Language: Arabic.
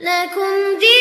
لكم دين